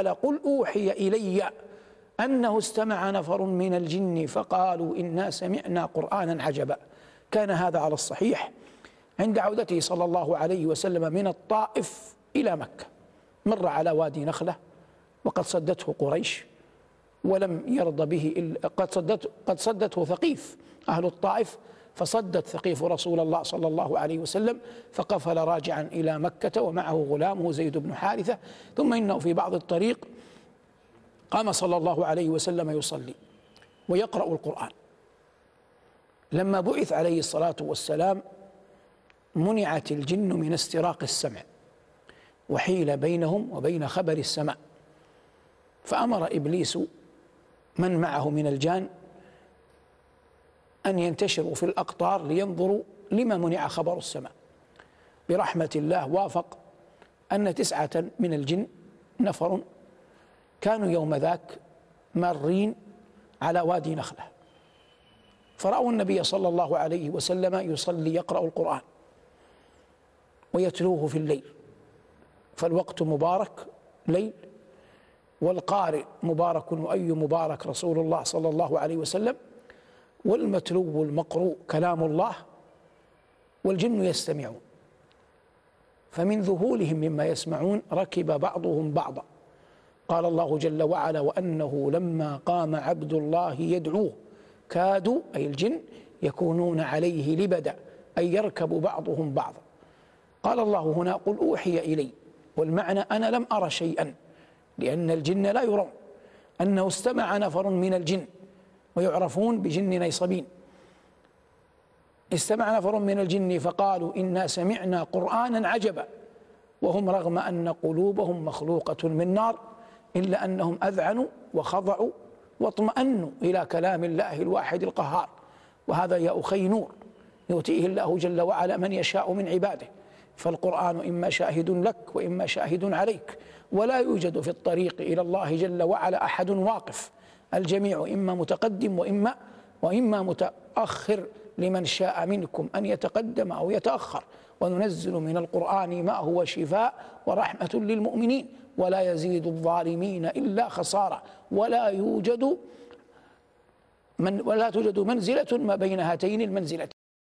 وعلا قل أوحي إلي أنه استمع نفر من الجن فقالوا إنا سمعنا قرآنا عجبا. كان هذا على الصحيح عند عودته صلى الله عليه وسلم من الطائف إلى مكة. مر على وادي نخلة وقد صدته قريش ولم يرضى به قد صدته قد صدته ثقيف أهل الطائف فصدت ثقيف رسول الله صلى الله عليه وسلم فقفل راجعا إلى مكة ومعه غلامه زيد بن حارثة. ثم إنه في بعض الطريق قام صلى الله عليه وسلم يصلي ويقرأ القرآن. لما بعث عليه الصلاة والسلام منعت الجن من استراق السمع وحيل بينهم وبين خبر السماء فأمر إبليس من معه من الجان أن ينتشروا في الأقطار لينظروا لما منع خبر السماء. برحمة الله وافق أن تسعة من الجن نفر كانوا يوم ذاك مارين على وادي نخلة. فرأوا النبي صلى الله عليه وسلم يصلي يقرأ القرآن ويتلوه في الليل. فالوقت مبارك ليل والقارئ مبارك وأي مبارك رسول الله صلى الله عليه وسلم والمتلو المقروء كلام الله والجن يستمعون. فمن ذهولهم مما يسمعون ركب بعضهم بعضا. قال الله جل وعلا وأنه لما قام عبد الله يدعوه كادوا أي الجن يكونون عليه لبدا أي يركب بعضهم بعضا. قال الله هنا قل أوحي إلي والمعنى أنا لم أرى شيئا لأن الجن لا يرون أنه استمع نفر من الجن ويعرفون بجن نيصبين. استمع نفر من الجن فقالوا إنا سمعنا قرآنا عجبا. وهم رغم أن قلوبهم مخلوقة من نار إلا أنهم أذعنوا وخضعوا واطمأنوا إلى كلام الله الواحد القهار. وهذا يا أخي نور يؤتيه الله جل وعلا من يشاء من عباده. فالقرآن إما شاهد لك وإما شاهد عليك ولا يوجد في الطريق إلى الله جل وعلا أحد واقف. الجميع إما متقدم وإما وإما متأخر لمن شاء منكم أن يتقدم أو يتأخر. وننزل من القرآن ما هو شفاء ورحمة للمؤمنين ولا يزيد الظالمين إلا خسارة. ولا يوجد من ولا توجد منزلة ما بين هاتين المنزلتين.